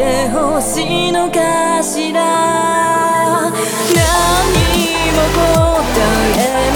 てほしいのかしら。何も答え